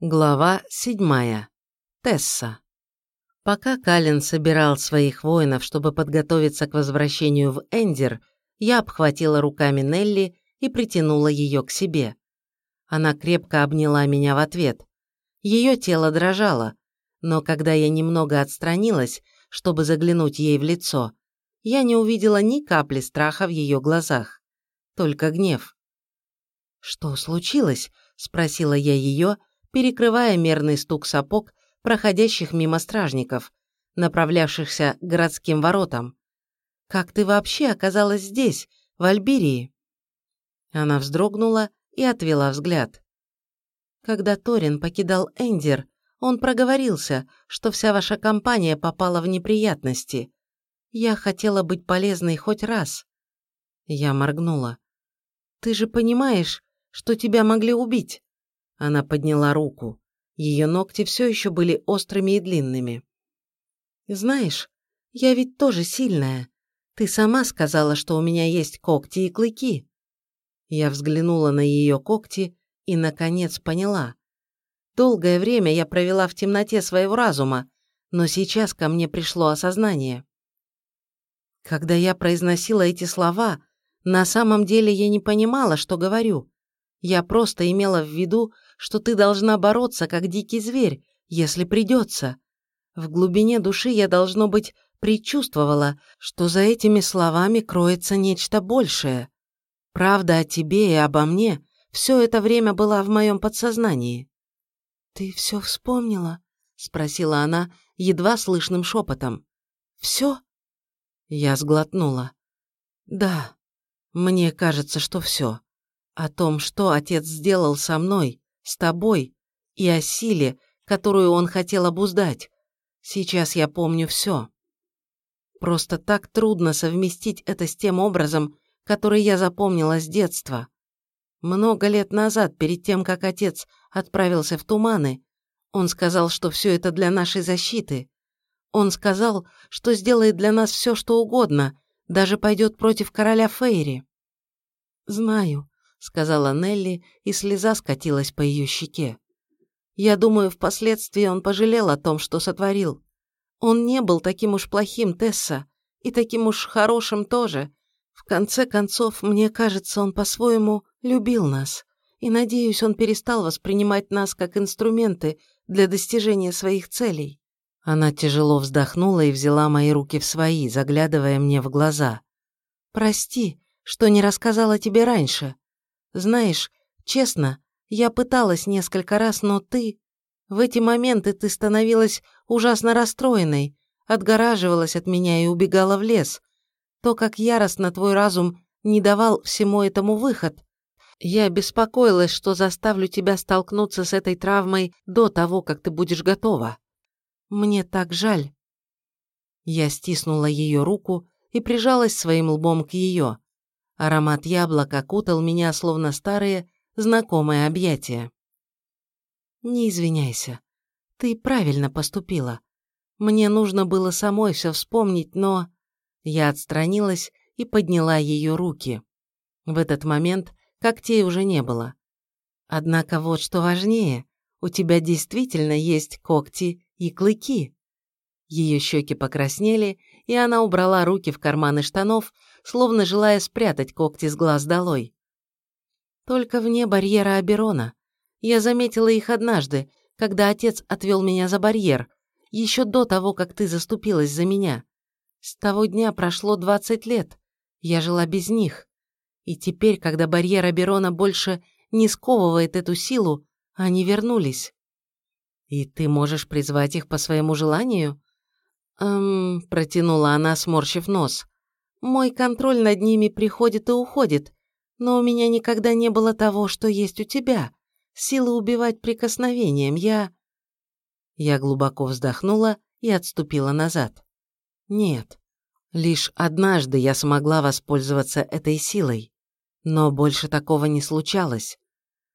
Глава седьмая. Тесса. Пока Калин собирал своих воинов, чтобы подготовиться к возвращению в Эндер, я обхватила руками Нелли и притянула ее к себе. Она крепко обняла меня в ответ. Ее тело дрожало, но когда я немного отстранилась, чтобы заглянуть ей в лицо, я не увидела ни капли страха в ее глазах, только гнев. «Что случилось?» – спросила я ее, перекрывая мерный стук сапог проходящих мимо стражников, направлявшихся к городским воротам. «Как ты вообще оказалась здесь, в Альберии?» Она вздрогнула и отвела взгляд. Когда Торин покидал Эндер, он проговорился, что вся ваша компания попала в неприятности. Я хотела быть полезной хоть раз. Я моргнула. Ты же понимаешь, что тебя могли убить. Она подняла руку. Ее ногти все еще были острыми и длинными. «Знаешь, я ведь тоже сильная. Ты сама сказала, что у меня есть когти и клыки». Я взглянула на ее когти и, наконец, поняла. Долгое время я провела в темноте своего разума, но сейчас ко мне пришло осознание. Когда я произносила эти слова, на самом деле я не понимала, что говорю. Я просто имела в виду, что ты должна бороться, как дикий зверь, если придется. В глубине души я, должно быть, предчувствовала, что за этими словами кроется нечто большее. Правда о тебе и обо мне все это время была в моем подсознании. «Ты все вспомнила?» — спросила она едва слышным шепотом. «Все?» Я сглотнула. «Да, мне кажется, что все. О том, что отец сделал со мной, с тобой и о силе, которую он хотел обуздать. Сейчас я помню все. Просто так трудно совместить это с тем образом, который я запомнила с детства. Много лет назад, перед тем, как отец отправился в туманы, он сказал, что все это для нашей защиты. Он сказал, что сделает для нас все, что угодно, даже пойдет против короля Фейри. Знаю, — сказала Нелли, и слеза скатилась по ее щеке. «Я думаю, впоследствии он пожалел о том, что сотворил. Он не был таким уж плохим, Тесса, и таким уж хорошим тоже. В конце концов, мне кажется, он по-своему любил нас, и, надеюсь, он перестал воспринимать нас как инструменты для достижения своих целей». Она тяжело вздохнула и взяла мои руки в свои, заглядывая мне в глаза. «Прости, что не рассказала тебе раньше. Знаешь, честно, я пыталась несколько раз, но ты... В эти моменты ты становилась ужасно расстроенной, отгораживалась от меня и убегала в лес. То, как яростно твой разум не давал всему этому выход. Я беспокоилась, что заставлю тебя столкнуться с этой травмой до того, как ты будешь готова. Мне так жаль. Я стиснула ее руку и прижалась своим лбом к ее. Аромат яблок окутал меня, словно старые, знакомые объятия. «Не извиняйся. Ты правильно поступила. Мне нужно было самой все вспомнить, но...» Я отстранилась и подняла ее руки. В этот момент когтей уже не было. Однако вот что важнее, у тебя действительно есть когти и клыки. Ее щеки покраснели, и она убрала руки в карманы штанов, словно желая спрятать когти с глаз долой. Только вне барьера Аберона. Я заметила их однажды, когда отец отвел меня за барьер, еще до того, как ты заступилась за меня. С того дня прошло 20 лет. Я жила без них. И теперь, когда барьер Аберона больше не сковывает эту силу, они вернулись. И ты можешь призвать их по своему желанию? Эм, протянула она, сморщив нос. Мой контроль над ними приходит и уходит, но у меня никогда не было того, что есть у тебя. Силы убивать прикосновением. Я...» Я глубоко вздохнула и отступила назад. «Нет, лишь однажды я смогла воспользоваться этой силой. Но больше такого не случалось.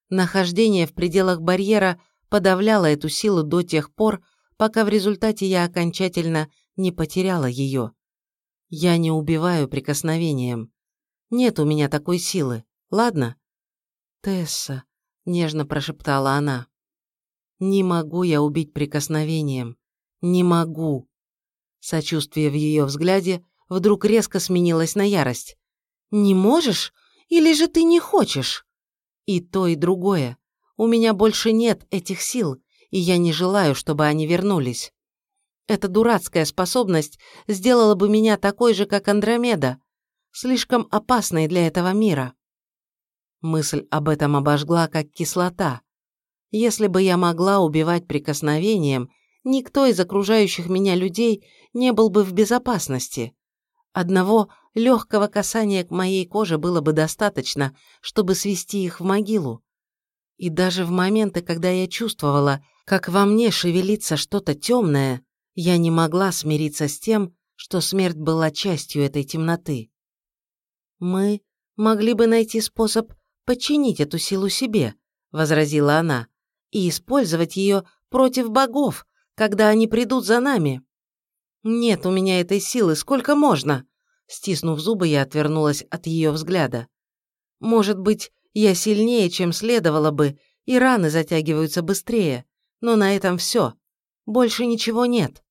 Нахождение в пределах барьера подавляло эту силу до тех пор, пока в результате я окончательно не потеряла ее. Я не убиваю прикосновением. Нет у меня такой силы, ладно?» «Тесса», — нежно прошептала она. Не могу я убить прикосновением. Не могу. Сочувствие в ее взгляде вдруг резко сменилось на ярость. «Не можешь? Или же ты не хочешь?» «И то, и другое. У меня больше нет этих сил, и я не желаю, чтобы они вернулись. Эта дурацкая способность сделала бы меня такой же, как Андромеда, слишком опасной для этого мира. Мысль об этом обожгла, как кислота. Если бы я могла убивать прикосновением, никто из окружающих меня людей не был бы в безопасности. Одного легкого касания к моей коже было бы достаточно, чтобы свести их в могилу. И даже в моменты, когда я чувствовала, как во мне шевелится что-то темное, я не могла смириться с тем, что смерть была частью этой темноты. «Мы могли бы найти способ подчинить эту силу себе», — возразила она, «и использовать ее против богов, когда они придут за нами». «Нет у меня этой силы, сколько можно?» Стиснув зубы, я отвернулась от ее взгляда. «Может быть, я сильнее, чем следовало бы, и раны затягиваются быстрее, но на этом все. Больше ничего нет».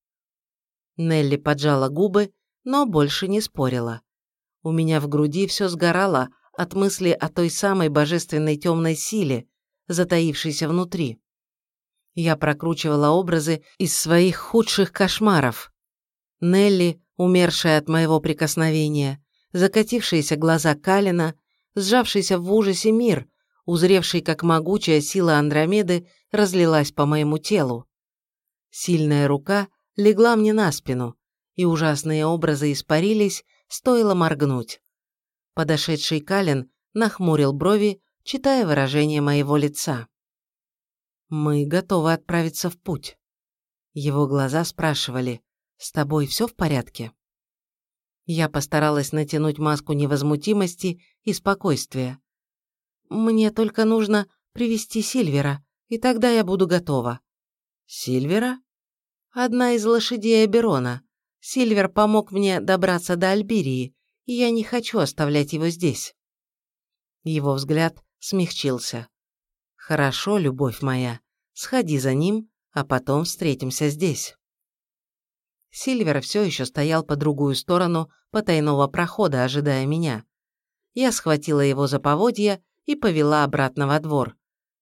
Нелли поджала губы, но больше не спорила. У меня в груди все сгорало от мысли о той самой божественной темной силе, затаившейся внутри. Я прокручивала образы из своих худших кошмаров. Нелли, умершая от моего прикосновения, закатившиеся глаза Калина, сжавшийся в ужасе мир, узревший, как могучая сила Андромеды разлилась по моему телу. Сильная рука легла мне на спину, и ужасные образы испарились, стоило моргнуть. Подошедший Калин нахмурил брови, читая выражение моего лица. «Мы готовы отправиться в путь». Его глаза спрашивали, «С тобой все в порядке?» Я постаралась натянуть маску невозмутимости и спокойствия. «Мне только нужно привести Сильвера, и тогда я буду готова». «Сильвера?» «Одна из лошадей Аберона. Сильвер помог мне добраться до Альбирии, и я не хочу оставлять его здесь». Его взгляд смягчился. «Хорошо, любовь моя, сходи за ним, а потом встретимся здесь». Сильвер все еще стоял по другую сторону потайного прохода, ожидая меня. Я схватила его за поводья и повела обратно во двор.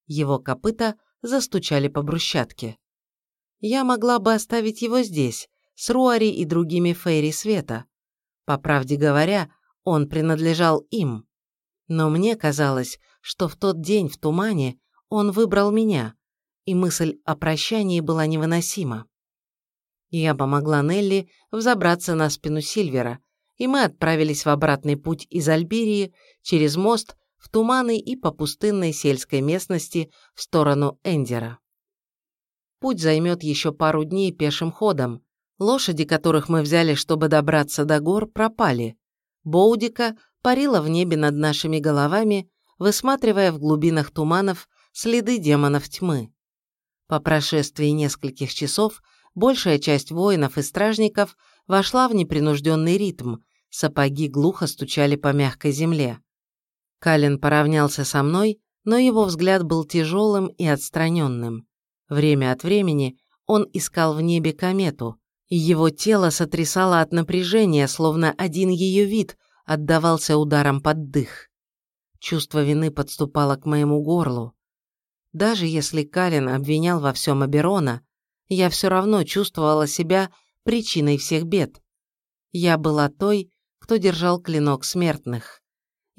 Его копыта застучали по брусчатке. Я могла бы оставить его здесь, с Руари и другими Фейри Света. По правде говоря, он принадлежал им. Но мне казалось, что в тот день в тумане он выбрал меня, и мысль о прощании была невыносима. Я помогла Нелли взобраться на спину Сильвера, и мы отправились в обратный путь из Альберии через мост в туманы и по пустынной сельской местности в сторону Эндера. Путь займет еще пару дней пешим ходом. Лошади, которых мы взяли, чтобы добраться до гор, пропали. Боудика парила в небе над нашими головами, высматривая в глубинах туманов следы демонов тьмы. По прошествии нескольких часов большая часть воинов и стражников вошла в непринужденный ритм, сапоги глухо стучали по мягкой земле. Калин поравнялся со мной, но его взгляд был тяжелым и отстраненным. Время от времени он искал в небе комету, и его тело сотрясало от напряжения, словно один ее вид отдавался ударом под дых. Чувство вины подступало к моему горлу. Даже если Калин обвинял во всем Аберона, я все равно чувствовала себя причиной всех бед. Я была той, кто держал клинок смертных.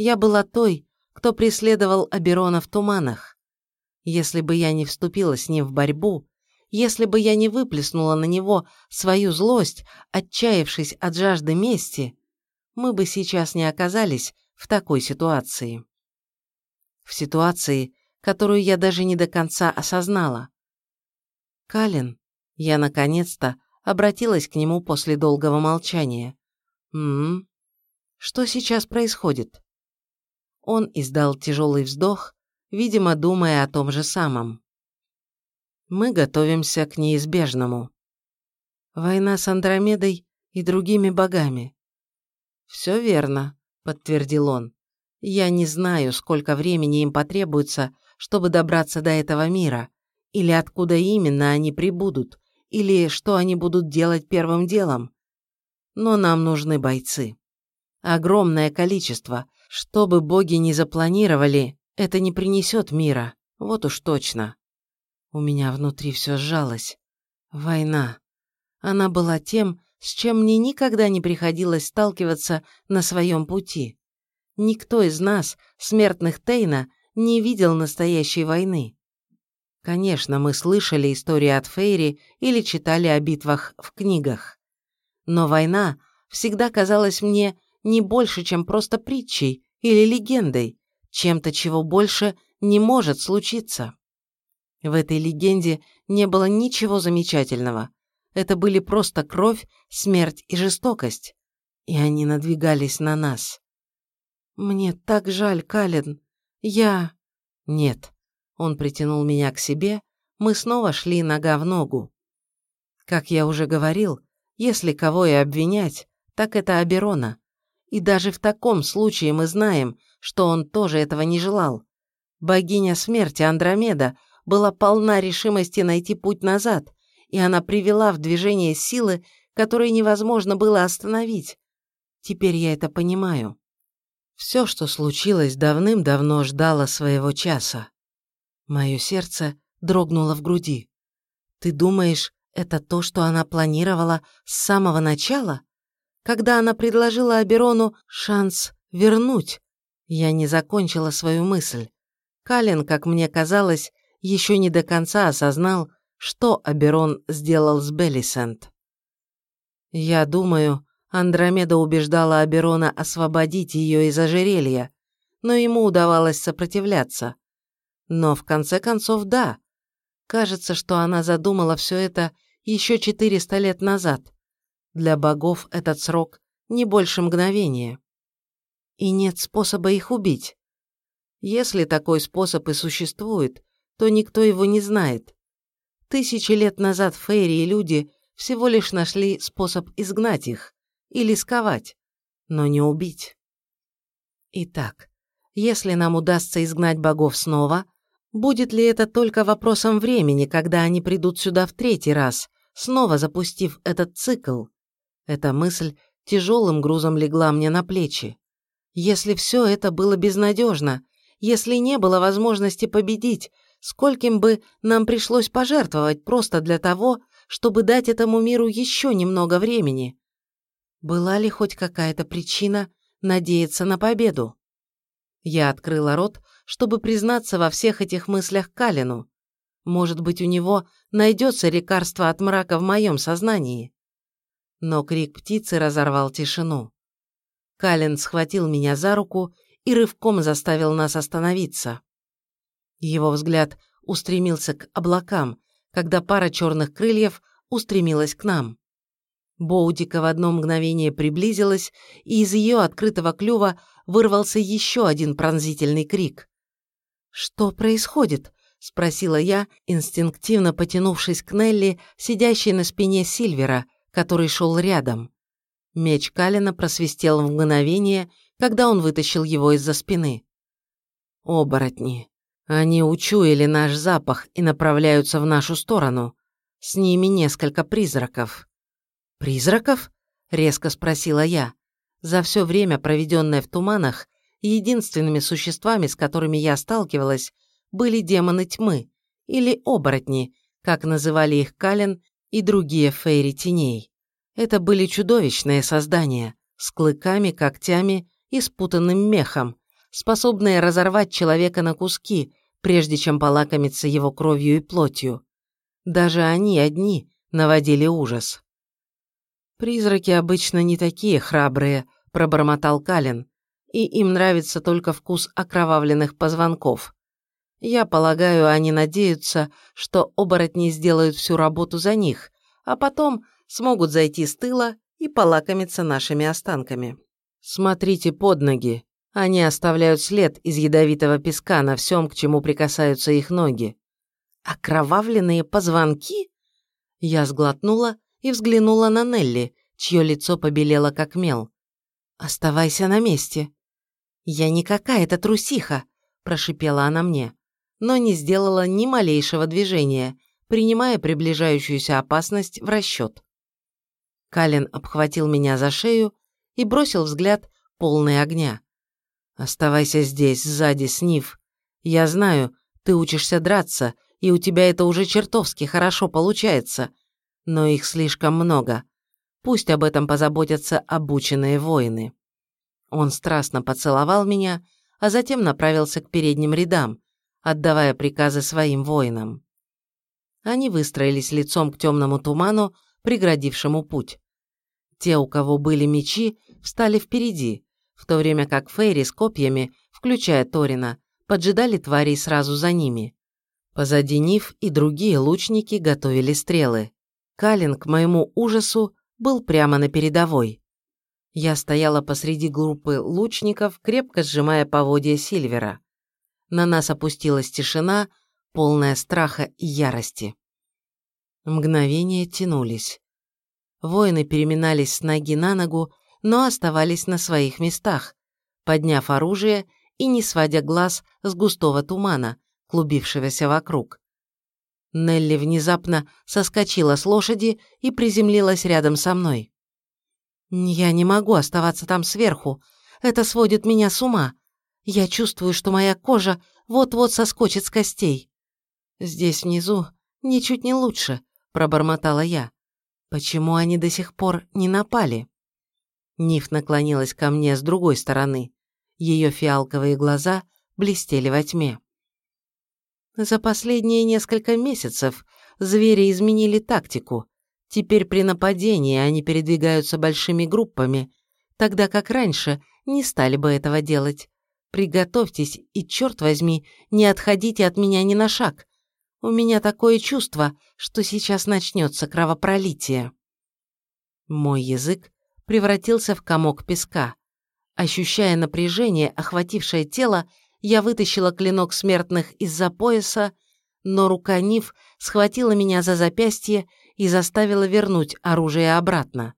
Я была той, кто преследовал Аберона в туманах. Если бы я не вступила с ним в борьбу, если бы я не выплеснула на него свою злость, отчаявшись от жажды мести, мы бы сейчас не оказались в такой ситуации. В ситуации, которую я даже не до конца осознала. Калин, я наконец-то обратилась к нему после долгого молчания. «М-м, что сейчас происходит?» Он издал тяжелый вздох, видимо, думая о том же самом. Мы готовимся к неизбежному. Война с Андромедой и другими богами. Все верно, подтвердил он. Я не знаю, сколько времени им потребуется, чтобы добраться до этого мира, Или откуда именно они прибудут? Или что они будут делать первым делом? Но нам нужны бойцы. Огромное количество. Что бы боги ни запланировали, это не принесет мира. Вот уж точно. У меня внутри все сжалось. Война. Она была тем, с чем мне никогда не приходилось сталкиваться на своем пути. Никто из нас, смертных Тейна, не видел настоящей войны. Конечно, мы слышали истории от Фейри или читали о битвах в книгах. Но война всегда казалась мне не больше, чем просто притчей или легендой, чем-то, чего больше не может случиться. В этой легенде не было ничего замечательного. Это были просто кровь, смерть и жестокость. И они надвигались на нас. «Мне так жаль, Калин. Я...» «Нет». Он притянул меня к себе, мы снова шли нога в ногу. Как я уже говорил, если кого и обвинять, так это Аберона. И даже в таком случае мы знаем, что он тоже этого не желал. Богиня смерти Андромеда была полна решимости найти путь назад, и она привела в движение силы, которые невозможно было остановить. Теперь я это понимаю. Все, что случилось, давным-давно ждало своего часа. Мое сердце дрогнуло в груди. Ты думаешь, это то, что она планировала с самого начала? Когда она предложила Аберону шанс вернуть, я не закончила свою мысль. Калин, как мне казалось, еще не до конца осознал, что Аберон сделал с Беллисент. Я думаю, Андромеда убеждала Аберона освободить ее из ожерелья, но ему удавалось сопротивляться. Но в конце концов, да. Кажется, что она задумала все это еще 400 лет назад. Для богов этот срок не больше мгновения. И нет способа их убить. Если такой способ и существует, то никто его не знает. Тысячи лет назад Фейри и люди всего лишь нашли способ изгнать их или сковать, но не убить. Итак, если нам удастся изгнать богов снова, будет ли это только вопросом времени, когда они придут сюда в третий раз, снова запустив этот цикл? Эта мысль тяжелым грузом легла мне на плечи. Если все это было безнадежно, если не было возможности победить, скольким бы нам пришлось пожертвовать просто для того, чтобы дать этому миру еще немного времени? Была ли хоть какая-то причина надеяться на победу? Я открыла рот, чтобы признаться во всех этих мыслях Калину. Может быть, у него найдется лекарство от мрака в моем сознании. Но крик птицы разорвал тишину. Калин схватил меня за руку и рывком заставил нас остановиться. Его взгляд устремился к облакам, когда пара черных крыльев устремилась к нам. Боудика в одно мгновение приблизилась, и из ее открытого клюва вырвался еще один пронзительный крик. «Что происходит?» — спросила я, инстинктивно потянувшись к Нелли, сидящей на спине Сильвера, который шел рядом. Меч Калина просвистел в мгновение, когда он вытащил его из-за спины. «Оборотни. Они учуяли наш запах и направляются в нашу сторону. С ними несколько призраков». «Призраков?» — резко спросила я. За все время, проведенное в туманах, единственными существами, с которыми я сталкивалась, были демоны тьмы, или оборотни, как называли их Кален и другие фейри теней. Это были чудовищные создания, с клыками, когтями и спутанным мехом, способные разорвать человека на куски, прежде чем полакомиться его кровью и плотью. Даже они одни наводили ужас. «Призраки обычно не такие храбрые», – пробормотал Калин, «и им нравится только вкус окровавленных позвонков. Я полагаю, они надеются, что оборотни сделают всю работу за них, а потом смогут зайти с тыла и полакомиться нашими останками. Смотрите под ноги. Они оставляют след из ядовитого песка на всем, к чему прикасаются их ноги. Окровавленные позвонки? Я сглотнула и взглянула на Нелли, чье лицо побелело как мел. «Оставайся на месте». «Я не какая-то трусиха», – прошипела она мне. Но не сделала ни малейшего движения, принимая приближающуюся опасность в расчет. Калин обхватил меня за шею и бросил взгляд полный огня. «Оставайся здесь, сзади, Снив. Я знаю, ты учишься драться, и у тебя это уже чертовски хорошо получается, но их слишком много. Пусть об этом позаботятся обученные воины». Он страстно поцеловал меня, а затем направился к передним рядам, отдавая приказы своим воинам. Они выстроились лицом к темному туману, преградившему путь. Те, у кого были мечи, встали впереди, в то время как Фейри с копьями, включая Торина, поджидали тварей сразу за ними. Позади Нив и другие лучники готовили стрелы. Калин, к моему ужасу, был прямо на передовой. Я стояла посреди группы лучников, крепко сжимая поводья Сильвера. На нас опустилась тишина, полная страха и ярости. Мгновения тянулись. Воины переминались с ноги на ногу, но оставались на своих местах, подняв оружие и не сводя глаз с густого тумана, клубившегося вокруг. Нелли внезапно соскочила с лошади и приземлилась рядом со мной. «Я не могу оставаться там сверху. Это сводит меня с ума. Я чувствую, что моя кожа вот-вот соскочит с костей. Здесь внизу ничуть не лучше», – пробормотала я. «Почему они до сих пор не напали?» Ниф наклонилась ко мне с другой стороны. Ее фиалковые глаза блестели во тьме. За последние несколько месяцев звери изменили тактику. Теперь при нападении они передвигаются большими группами, тогда как раньше не стали бы этого делать. Приготовьтесь и, черт возьми, не отходите от меня ни на шаг. У меня такое чувство, что сейчас начнется кровопролитие. Мой язык превратился в комок песка. Ощущая напряжение, охватившее тело, я вытащила клинок смертных из-за пояса, но рука Нив схватила меня за запястье и заставила вернуть оружие обратно.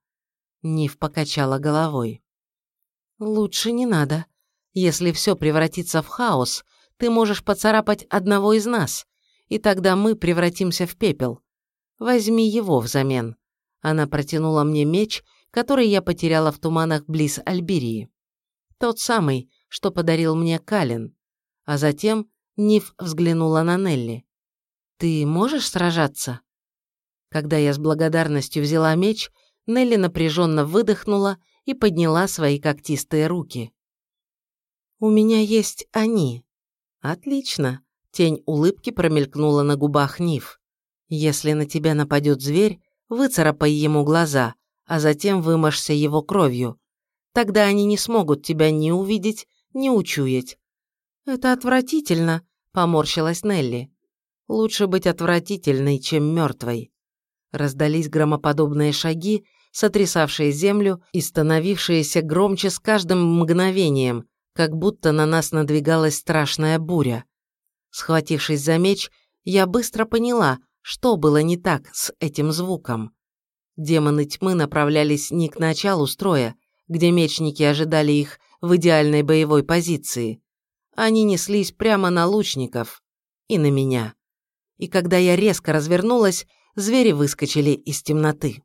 Нив покачала головой. «Лучше не надо. Если все превратится в хаос, ты можешь поцарапать одного из нас, и тогда мы превратимся в пепел. Возьми его взамен». Она протянула мне меч, который я потеряла в туманах близ Альберии. Тот самый, что подарил мне Калин. А затем Ниф взглянула на Нелли. «Ты можешь сражаться?» Когда я с благодарностью взяла меч, Нелли напряженно выдохнула и подняла свои когтистые руки. «У меня есть они». «Отлично», — тень улыбки промелькнула на губах Ниф. «Если на тебя нападет зверь, выцарапай ему глаза, а затем вымажься его кровью. Тогда они не смогут тебя ни увидеть, ни учуять». «Это отвратительно», — поморщилась Нелли. «Лучше быть отвратительной, чем мертвой». Раздались громоподобные шаги, сотрясавшие землю и становившиеся громче с каждым мгновением, как будто на нас надвигалась страшная буря. Схватившись за меч, я быстро поняла, что было не так с этим звуком. Демоны тьмы направлялись не к началу строя, где мечники ожидали их в идеальной боевой позиции. Они неслись прямо на лучников и на меня. И когда я резко развернулась, звери выскочили из темноты.